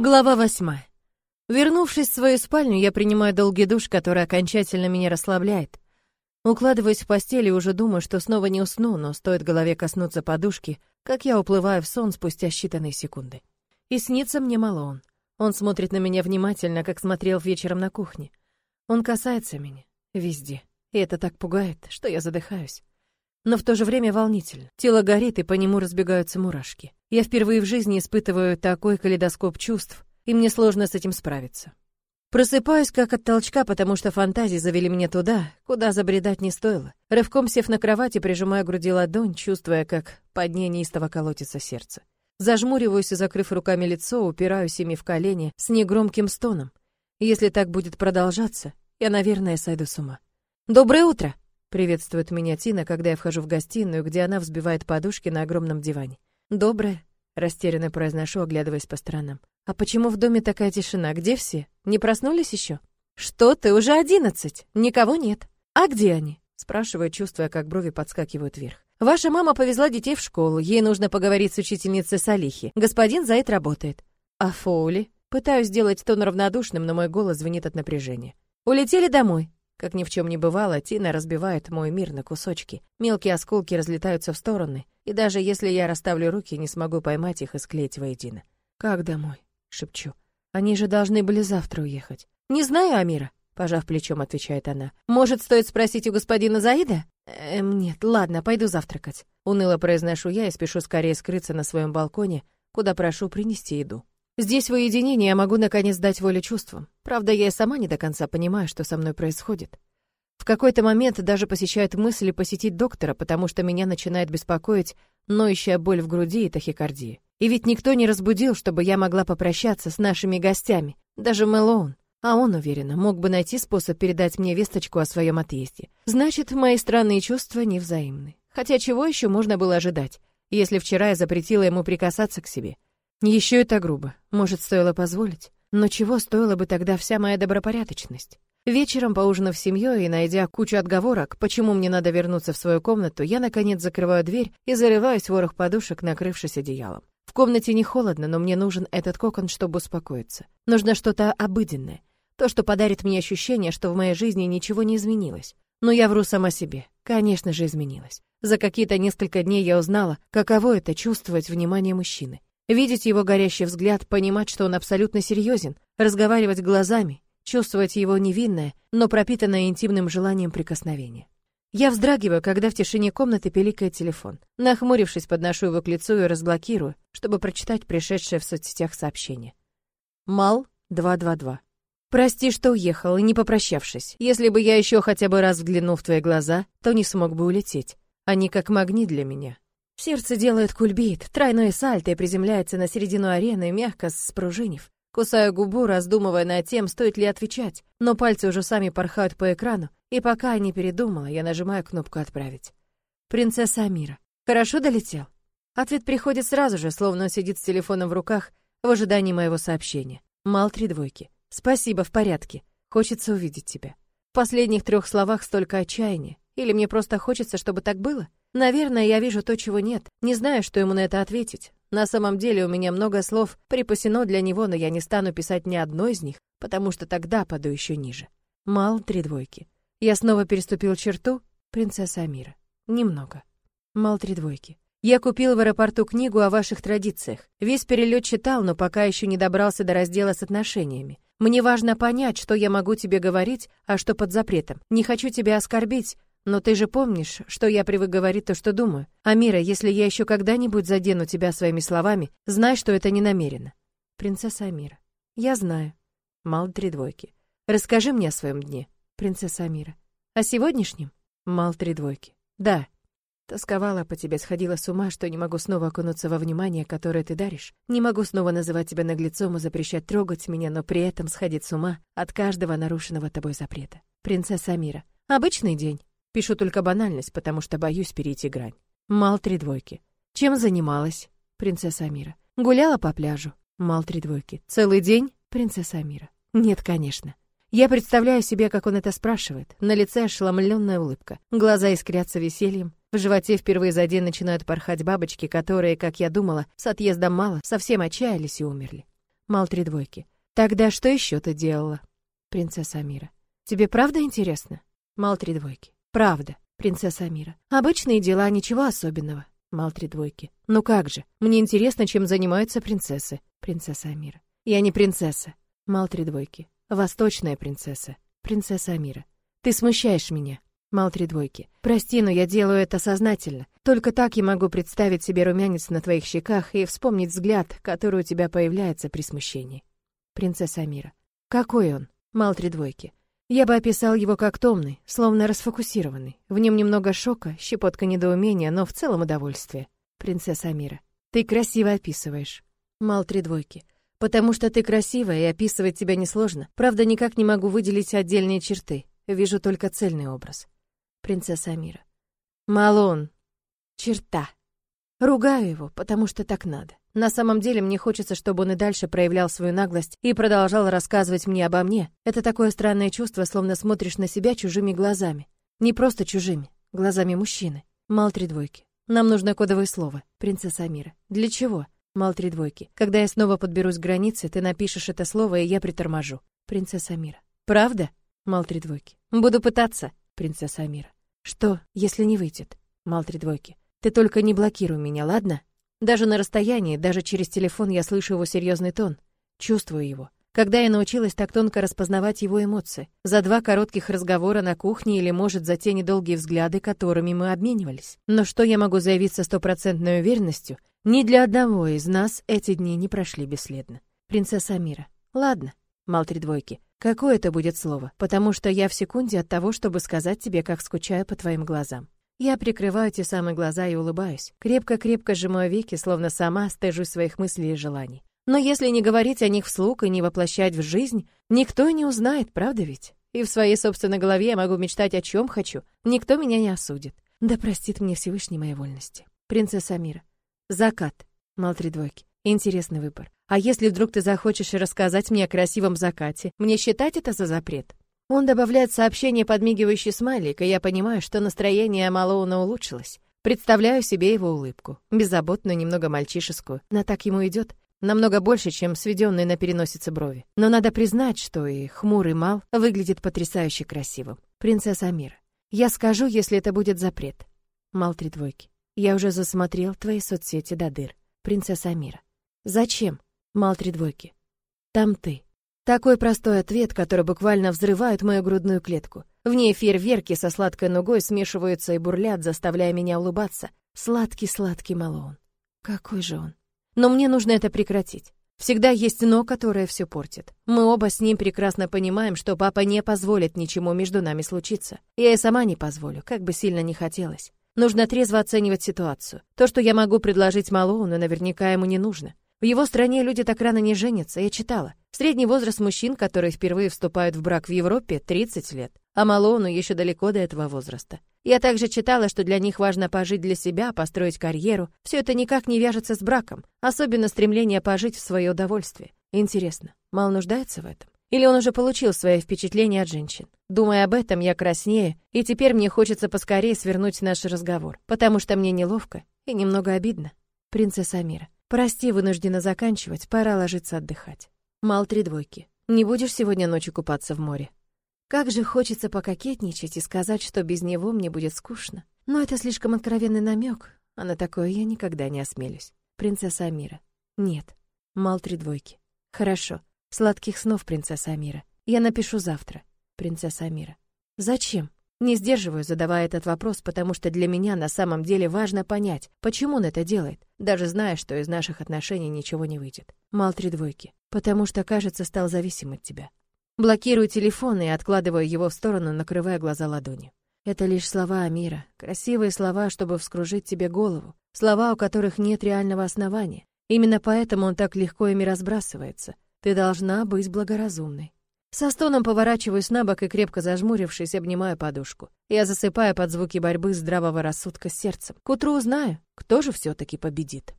Глава восьмая. Вернувшись в свою спальню, я принимаю долгий душ, который окончательно меня расслабляет. Укладываюсь в постель и уже думаю, что снова не усну, но стоит голове коснуться подушки, как я уплываю в сон спустя считанные секунды. И снится мне Малон. Он смотрит на меня внимательно, как смотрел вечером на кухне. Он касается меня. Везде. И это так пугает, что я задыхаюсь. Но в то же время волнительно. Тело горит, и по нему разбегаются мурашки. Я впервые в жизни испытываю такой калейдоскоп чувств, и мне сложно с этим справиться. Просыпаюсь как от толчка, потому что фантазии завели меня туда, куда забредать не стоило. Рывком сев на кровати, прижимаю к груди ладонь, чувствуя, как под ней неистово колотится сердце. Зажмуриваюсь и, закрыв руками лицо, упираюсь ими в колени с негромким стоном. Если так будет продолжаться, я, наверное, сойду с ума. «Доброе утро!» — приветствует меня Тина, когда я вхожу в гостиную, где она взбивает подушки на огромном диване. «Доброе», — растерянно произношу, оглядываясь по сторонам. «А почему в доме такая тишина? Где все? Не проснулись еще?» «Что ты, уже одиннадцать! Никого нет!» «А где они?» — спрашиваю, чувствуя, как брови подскакивают вверх. «Ваша мама повезла детей в школу. Ей нужно поговорить с учительницей Салихи. Господин Зайд работает». «А Фоули?» Пытаюсь сделать тон равнодушным, но мой голос звенит от напряжения. «Улетели домой. Как ни в чем не бывало, Тина разбивает мой мир на кусочки. Мелкие осколки разлетаются в стороны, и даже если я расставлю руки, не смогу поймать их и склеить воедино. «Как домой?» — шепчу. «Они же должны были завтра уехать». «Не знаю, Амира», — пожав плечом, отвечает она. «Может, стоит спросить у господина Заида?» «Эм, нет, ладно, пойду завтракать». Уныло произношу я и спешу скорее скрыться на своем балконе, куда прошу принести еду. Здесь в уединении я могу наконец дать волю чувствам. Правда, я и сама не до конца понимаю, что со мной происходит. В какой-то момент даже посещает мысли посетить доктора, потому что меня начинает беспокоить ноющая боль в груди и тахикардия. И ведь никто не разбудил, чтобы я могла попрощаться с нашими гостями, даже Мэлоун. А он, уверенно, мог бы найти способ передать мне весточку о своем отъезде. Значит, мои странные чувства невзаимны. Хотя чего еще можно было ожидать, если вчера я запретила ему прикасаться к себе? Еще это грубо. Может, стоило позволить? Но чего стоила бы тогда вся моя добропорядочность? Вечером, поужинав с семьей и найдя кучу отговорок, почему мне надо вернуться в свою комнату, я, наконец, закрываю дверь и зарываюсь в ворох подушек, накрывшись одеялом. В комнате не холодно, но мне нужен этот кокон, чтобы успокоиться. Нужно что-то обыденное. То, что подарит мне ощущение, что в моей жизни ничего не изменилось. Но я вру сама себе. Конечно же, изменилось. За какие-то несколько дней я узнала, каково это чувствовать внимание мужчины. Видеть его горящий взгляд, понимать, что он абсолютно серьезен, разговаривать глазами, чувствовать его невинное, но пропитанное интимным желанием прикосновения. Я вздрагиваю, когда в тишине комнаты пиликает телефон. Нахмурившись, подношу его к лицу и разблокирую, чтобы прочитать пришедшее в соцсетях сообщение. Мал 222. Прости, что уехал, и не попрощавшись. Если бы я еще хотя бы раз взглянул в твои глаза, то не смог бы улететь. Они как магнит для меня. Сердце делает кульбит, тройной сальто и приземляется на середину арены, мягко спружинив. Кусаю губу, раздумывая над тем, стоит ли отвечать, но пальцы уже сами порхают по экрану, и пока я не передумала, я нажимаю кнопку «Отправить». «Принцесса Амира. Хорошо долетел?» Ответ приходит сразу же, словно сидит с телефоном в руках в ожидании моего сообщения. Мал три двойки. «Спасибо, в порядке. Хочется увидеть тебя». В последних трех словах столько отчаяния. Или мне просто хочется, чтобы так было? Наверное, я вижу то, чего нет. Не знаю, что ему на это ответить. На самом деле у меня много слов припасено для него, но я не стану писать ни одной из них, потому что тогда паду еще ниже. Мал три двойки. Я снова переступил черту, принцесса Амира. Немного. Мал три двойки. Я купил в аэропорту книгу о ваших традициях. Весь перелет читал, но пока еще не добрался до раздела с отношениями. Мне важно понять, что я могу тебе говорить, а что под запретом. Не хочу тебя оскорбить, но ты же помнишь, что я привык говорить то, что думаю. Амира, если я еще когда-нибудь задену тебя своими словами, знай, что это не намеренно. Принцесса Амира. Я знаю. Мал три двойки. Расскажи мне о своем дне. Принцесса Амира. О сегодняшнем? Мал три двойки. Да. Тосковала по тебе, сходила с ума, что не могу снова окунуться во внимание, которое ты даришь. Не могу снова называть тебя наглецом и запрещать трогать меня, но при этом сходить с ума от каждого нарушенного тобой запрета. Принцесса Амира. Обычный день. Пишу только банальность, потому что боюсь перейти грань. Мал три двойки. Чем занималась? Принцесса Амира. Гуляла по пляжу. Мал три двойки. Целый день? Принцесса Амира. Нет, конечно. Я представляю себе, как он это спрашивает. На лице ошеломленная улыбка. Глаза искрятся весельем. В животе впервые за день начинают порхать бабочки, которые, как я думала, с отъездом мало, совсем отчаялись и умерли. Мал три двойки. Тогда что еще ты делала? Принцесса Амира. Тебе правда интересно? Мал три двойки. Правда. Принцесса Амира. Обычные дела, ничего особенного. Мал три двойки. Ну как же? Мне интересно, чем занимаются принцессы. Принцесса Амира. Я не принцесса. Мал три двойки. Восточная принцесса. Принцесса Амира. Ты смущаешь меня. Мал три двойки. Прости, но я делаю это сознательно. Только так я могу представить себе румянец на твоих щеках и вспомнить взгляд, который у тебя появляется при смущении. Принцесса Амира. Какой он? Мал три двойки. Я бы описал его как томный, словно расфокусированный. В нем немного шока, щепотка недоумения, но в целом удовольствие. Принцесса Амира. Ты красиво описываешь. Мал три двойки. Потому что ты красивая, и описывать тебя несложно. Правда, никак не могу выделить отдельные черты. Вижу только цельный образ принцесса Амира. Малон. Черта. Ругаю его, потому что так надо. На самом деле мне хочется, чтобы он и дальше проявлял свою наглость и продолжал рассказывать мне обо мне. Это такое странное чувство, словно смотришь на себя чужими глазами. Не просто чужими, глазами мужчины. Мал три двойки. Нам нужно кодовое слово. Принцесса Амира. Для чего? Мал три двойки. Когда я снова подберусь к границе, ты напишешь это слово, и я приторможу. Принцесса Амира. Правда? Мал три двойки. Буду пытаться. Принцесса Амира. Что, если не выйдет? Мал три двойки. Ты только не блокируй меня, ладно? Даже на расстоянии, даже через телефон я слышу его серьезный тон. Чувствую его. Когда я научилась так тонко распознавать его эмоции? За два коротких разговора на кухне или, может, за те недолгие взгляды, которыми мы обменивались? Но что я могу заявить со стопроцентной уверенностью? Ни для одного из нас эти дни не прошли бесследно. Принцесса Амира. Ладно. Мал три двойки. Какое это будет слово? Потому что я в секунде от того, чтобы сказать тебе, как скучаю по твоим глазам. Я прикрываю те самые глаза и улыбаюсь. Крепко-крепко сжимаю веки, словно сама стыжусь своих мыслей и желаний. Но если не говорить о них вслух и не воплощать в жизнь, никто не узнает, правда ведь? И в своей собственной голове я могу мечтать о чем хочу. Никто меня не осудит. Да простит мне Всевышний моей вольности. Принцесса Мира. Закат. Мал три двойки. Интересный выбор. А если вдруг ты захочешь рассказать мне о красивом закате, мне считать это за запрет? Он добавляет сообщение подмигивающий смайлик, и я понимаю, что настроение Малоуна улучшилось. Представляю себе его улыбку, беззаботную, немного мальчишескую, но так ему идет, намного больше, чем сведенные на переносице брови. Но надо признать, что и хмурый Мал выглядит потрясающе красивым. Принцесса Амира. Я скажу, если это будет запрет. Мал три двойки. Я уже засмотрел твои соцсети до дыр. Принцесса Амира. Зачем? Мал три двойки. Там ты. Такой простой ответ, который буквально взрывает мою грудную клетку. В ней фейерверки со сладкой нугой смешиваются и бурлят, заставляя меня улыбаться. Сладкий-сладкий Малоун. Какой же он. Но мне нужно это прекратить. Всегда есть «но», которое все портит. Мы оба с ним прекрасно понимаем, что папа не позволит ничему между нами случиться. Я и сама не позволю, как бы сильно не хотелось. Нужно трезво оценивать ситуацию. То, что я могу предложить Малоуну, наверняка ему не нужно. В его стране люди так рано не женятся, я читала. Средний возраст мужчин, которые впервые вступают в брак в Европе, 30 лет. А Малону еще далеко до этого возраста. Я также читала, что для них важно пожить для себя, построить карьеру. Все это никак не вяжется с браком, особенно стремление пожить в свое удовольствие. Интересно, Мал нуждается в этом? Или он уже получил свои впечатления от женщин? Думая об этом, я краснею, и теперь мне хочется поскорее свернуть наш разговор, потому что мне неловко и немного обидно. Принцесса Амира. Прости, вынуждена заканчивать, пора ложиться отдыхать. Мал три двойки. Не будешь сегодня ночью купаться в море? Как же хочется пококетничать и сказать, что без него мне будет скучно. Но это слишком откровенный намек, а на такое я никогда не осмелюсь. Принцесса Амира. Нет. Мал три двойки. Хорошо. Сладких снов, принцесса Амира. Я напишу завтра. Принцесса Амира. Зачем? Не сдерживаю, задавая этот вопрос, потому что для меня на самом деле важно понять, почему он это делает, даже зная, что из наших отношений ничего не выйдет. Мал три двойки. Потому что, кажется, стал зависим от тебя. Блокирую телефон и откладываю его в сторону, накрывая глаза ладонью. Это лишь слова Амира, красивые слова, чтобы вскружить тебе голову, слова, у которых нет реального основания. Именно поэтому он так легко ими разбрасывается. Ты должна быть благоразумной. Со стоном поворачиваюсь на бок и, крепко зажмурившись, обнимаю подушку. Я засыпаю под звуки борьбы здравого рассудка с сердцем. К утру узнаю, кто же все таки победит.